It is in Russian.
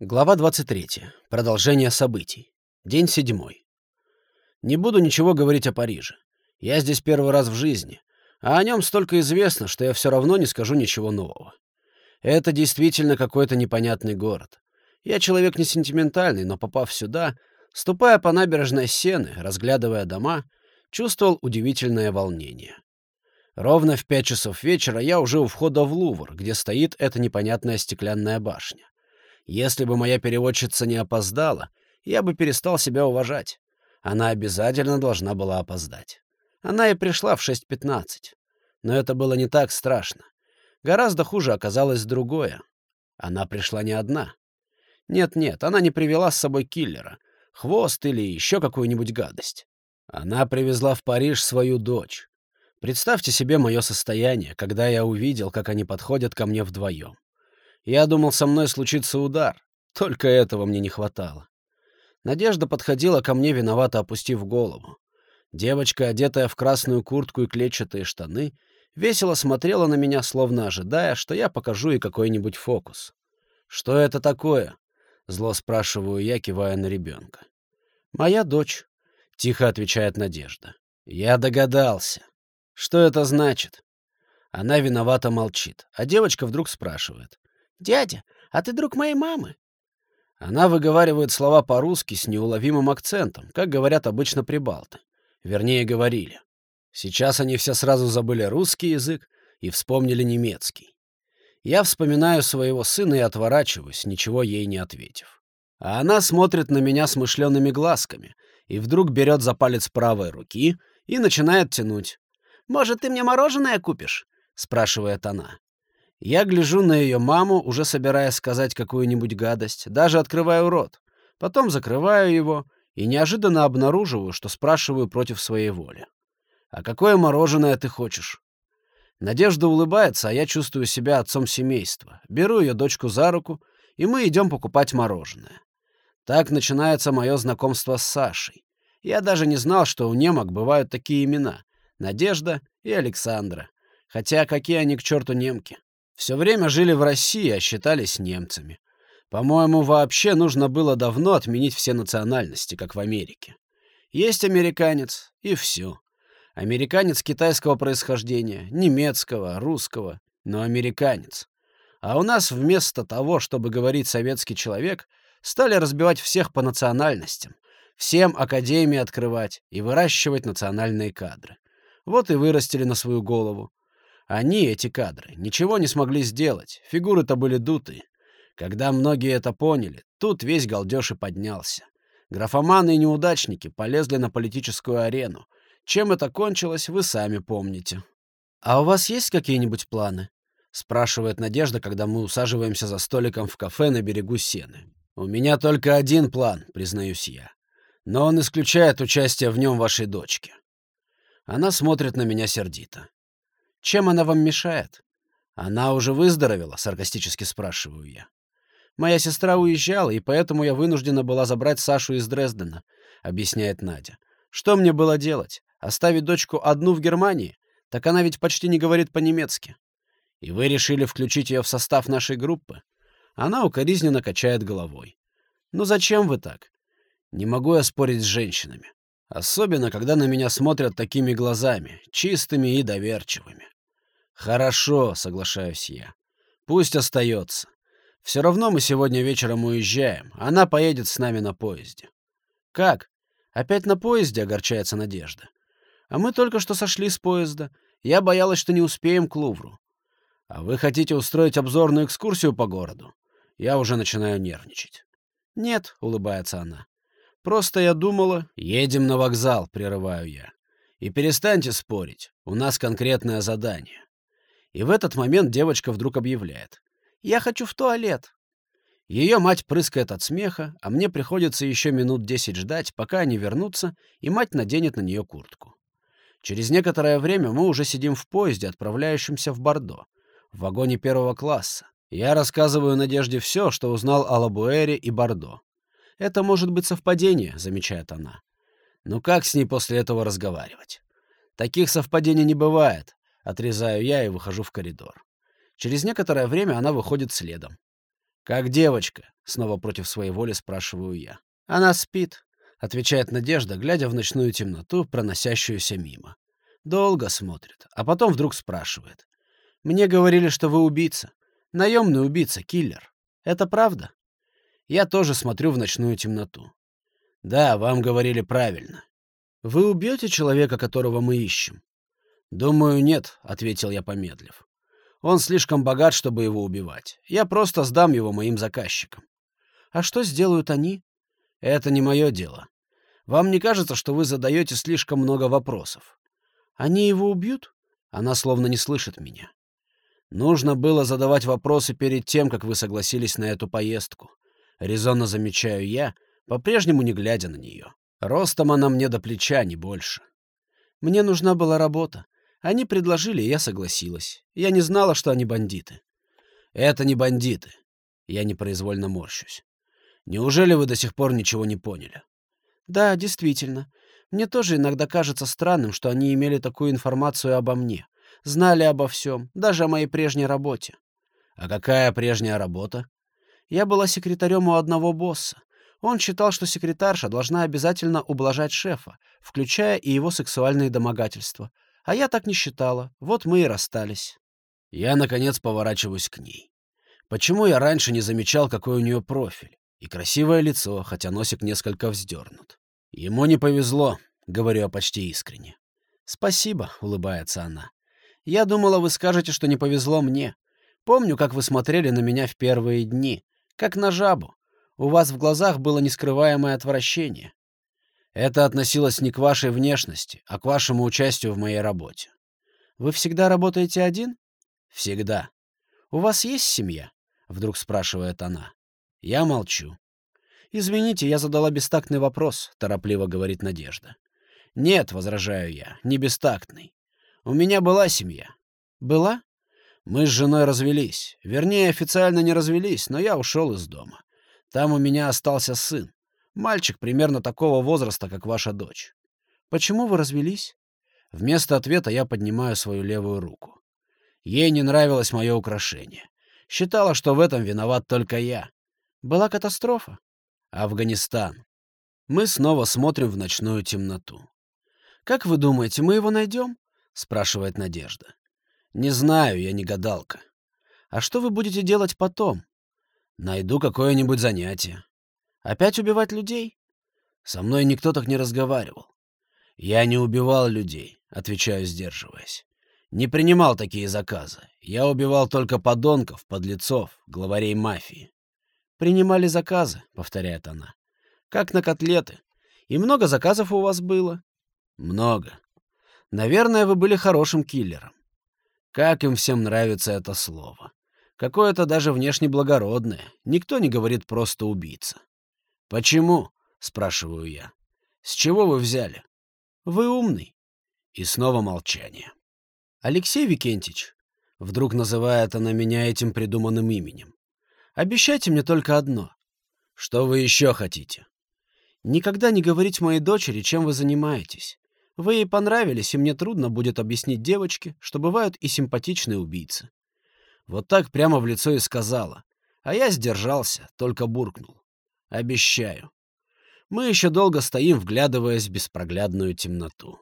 Глава 23. Продолжение событий. День седьмой. Не буду ничего говорить о Париже. Я здесь первый раз в жизни, а о нем столько известно, что я все равно не скажу ничего нового. Это действительно какой-то непонятный город. Я человек не сентиментальный, но попав сюда, ступая по набережной Сены, разглядывая дома, чувствовал удивительное волнение. Ровно в пять часов вечера я уже у входа в Лувр, где стоит эта непонятная стеклянная башня. Если бы моя переводчица не опоздала, я бы перестал себя уважать. Она обязательно должна была опоздать. Она и пришла в 6.15. Но это было не так страшно. Гораздо хуже оказалось другое. Она пришла не одна. Нет-нет, она не привела с собой киллера, хвост или еще какую-нибудь гадость. Она привезла в Париж свою дочь. Представьте себе мое состояние, когда я увидел, как они подходят ко мне вдвоем. Я думал, со мной случится удар. Только этого мне не хватало. Надежда подходила ко мне, виновато опустив голову. Девочка, одетая в красную куртку и клетчатые штаны, весело смотрела на меня, словно ожидая, что я покажу ей какой-нибудь фокус. «Что это такое?» — зло спрашиваю я, кивая на ребенка. «Моя дочь», — тихо отвечает Надежда. «Я догадался. Что это значит?» Она виновато молчит, а девочка вдруг спрашивает. «Дядя, а ты друг моей мамы?» Она выговаривает слова по-русски с неуловимым акцентом, как говорят обычно прибалты. Вернее, говорили. Сейчас они все сразу забыли русский язык и вспомнили немецкий. Я вспоминаю своего сына и отворачиваюсь, ничего ей не ответив. А она смотрит на меня смышленными глазками и вдруг берет за палец правой руки и начинает тянуть. «Может, ты мне мороженое купишь?» — спрашивает она. Я гляжу на ее маму, уже собираясь сказать какую-нибудь гадость, даже открываю рот. Потом закрываю его и неожиданно обнаруживаю, что спрашиваю против своей воли. «А какое мороженое ты хочешь?» Надежда улыбается, а я чувствую себя отцом семейства. Беру ее дочку за руку, и мы идем покупать мороженое. Так начинается мое знакомство с Сашей. Я даже не знал, что у немок бывают такие имена — Надежда и Александра. Хотя какие они к черту немки? Все время жили в России, а считались немцами. По-моему, вообще нужно было давно отменить все национальности, как в Америке. Есть американец, и все. Американец китайского происхождения, немецкого, русского, но американец. А у нас вместо того, чтобы говорить «советский человек», стали разбивать всех по национальностям, всем академии открывать и выращивать национальные кадры. Вот и вырастили на свою голову. Они, эти кадры, ничего не смогли сделать, фигуры-то были дутые. Когда многие это поняли, тут весь галдеж и поднялся. Графоманы и неудачники полезли на политическую арену. Чем это кончилось, вы сами помните. «А у вас есть какие-нибудь планы?» — спрашивает Надежда, когда мы усаживаемся за столиком в кафе на берегу Сены. «У меня только один план», — признаюсь я. «Но он исключает участие в нем вашей дочки». Она смотрит на меня сердито. Чем она вам мешает? Она уже выздоровела, саркастически спрашиваю я. Моя сестра уезжала, и поэтому я вынуждена была забрать Сашу из Дрездена, объясняет Надя. Что мне было делать? Оставить дочку одну в Германии? Так она ведь почти не говорит по-немецки. И вы решили включить ее в состав нашей группы? Она укоризненно качает головой. Ну зачем вы так? Не могу я спорить с женщинами. Особенно, когда на меня смотрят такими глазами, чистыми и доверчивыми. «Хорошо», — соглашаюсь я. «Пусть остается. Все равно мы сегодня вечером уезжаем. Она поедет с нами на поезде». «Как? Опять на поезде?» — огорчается Надежда. «А мы только что сошли с поезда. Я боялась, что не успеем к Лувру». «А вы хотите устроить обзорную экскурсию по городу?» Я уже начинаю нервничать. «Нет», — улыбается она. «Просто я думала...» «Едем на вокзал», — прерываю я. «И перестаньте спорить. У нас конкретное задание». И в этот момент девочка вдруг объявляет. «Я хочу в туалет». Ее мать прыскает от смеха, а мне приходится еще минут десять ждать, пока они вернутся, и мать наденет на нее куртку. Через некоторое время мы уже сидим в поезде, отправляющемся в Бордо, в вагоне первого класса. Я рассказываю Надежде все, что узнал о Лабуэре и Бордо. «Это может быть совпадение», — замечает она. «Ну как с ней после этого разговаривать? Таких совпадений не бывает. Отрезаю я и выхожу в коридор. Через некоторое время она выходит следом. «Как девочка?» — снова против своей воли спрашиваю я. «Она спит», — отвечает Надежда, глядя в ночную темноту, проносящуюся мимо. Долго смотрит, а потом вдруг спрашивает. «Мне говорили, что вы убийца. Наемный убийца, киллер. Это правда?» Я тоже смотрю в ночную темноту. «Да, вам говорили правильно. Вы убьете человека, которого мы ищем?» «Думаю, нет», — ответил я, помедлив. Он слишком богат, чтобы его убивать. Я просто сдам его моим заказчикам. А что сделают они? Это не мое дело. Вам не кажется, что вы задаете слишком много вопросов? Они его убьют? Она словно не слышит меня. Нужно было задавать вопросы перед тем, как вы согласились на эту поездку. Резонно замечаю я, по-прежнему не глядя на нее. Ростом она мне до плеча, не больше. Мне нужна была работа. Они предложили, и я согласилась. Я не знала, что они бандиты. Это не бандиты. Я непроизвольно морщусь. Неужели вы до сих пор ничего не поняли? Да, действительно. Мне тоже иногда кажется странным, что они имели такую информацию обо мне. Знали обо всем, даже о моей прежней работе. А какая прежняя работа? Я была секретарем у одного босса. Он считал, что секретарша должна обязательно ублажать шефа, включая и его сексуальные домогательства. А я так не считала. Вот мы и расстались. Я, наконец, поворачиваюсь к ней. Почему я раньше не замечал, какой у нее профиль? И красивое лицо, хотя носик несколько вздернут. Ему не повезло, говорю я почти искренне. Спасибо, улыбается она. Я думала, вы скажете, что не повезло мне. Помню, как вы смотрели на меня в первые дни, как на жабу. У вас в глазах было нескрываемое отвращение. Это относилось не к вашей внешности, а к вашему участию в моей работе. Вы всегда работаете один? Всегда. У вас есть семья? Вдруг спрашивает она. Я молчу. Извините, я задала бестактный вопрос, торопливо говорит Надежда. Нет, возражаю я, не бестактный. У меня была семья. Была? Мы с женой развелись. Вернее, официально не развелись, но я ушел из дома. Там у меня остался сын. Мальчик примерно такого возраста, как ваша дочь. Почему вы развелись? Вместо ответа я поднимаю свою левую руку. Ей не нравилось мое украшение. Считала, что в этом виноват только я. Была катастрофа? Афганистан. Мы снова смотрим в ночную темноту. «Как вы думаете, мы его найдем?» — спрашивает Надежда. «Не знаю, я не гадалка. А что вы будете делать потом?» «Найду какое-нибудь занятие. Опять убивать людей? Со мной никто так не разговаривал. Я не убивал людей, отвечаю, сдерживаясь. Не принимал такие заказы. Я убивал только подонков, подлецов, главарей мафии. Принимали заказы, повторяет она. Как на котлеты. И много заказов у вас было? Много. Наверное, вы были хорошим киллером. Как им всем нравится это слово. Какое-то даже внешне благородное. Никто не говорит просто убийца. «Почему?» — спрашиваю я. «С чего вы взяли?» «Вы умный». И снова молчание. «Алексей Викентич», — вдруг называет она меня этим придуманным именем, «обещайте мне только одно». «Что вы еще хотите?» «Никогда не говорить моей дочери, чем вы занимаетесь. Вы ей понравились, и мне трудно будет объяснить девочке, что бывают и симпатичные убийцы». Вот так прямо в лицо и сказала. А я сдержался, только буркнул. Обещаю. Мы еще долго стоим, вглядываясь в беспроглядную темноту.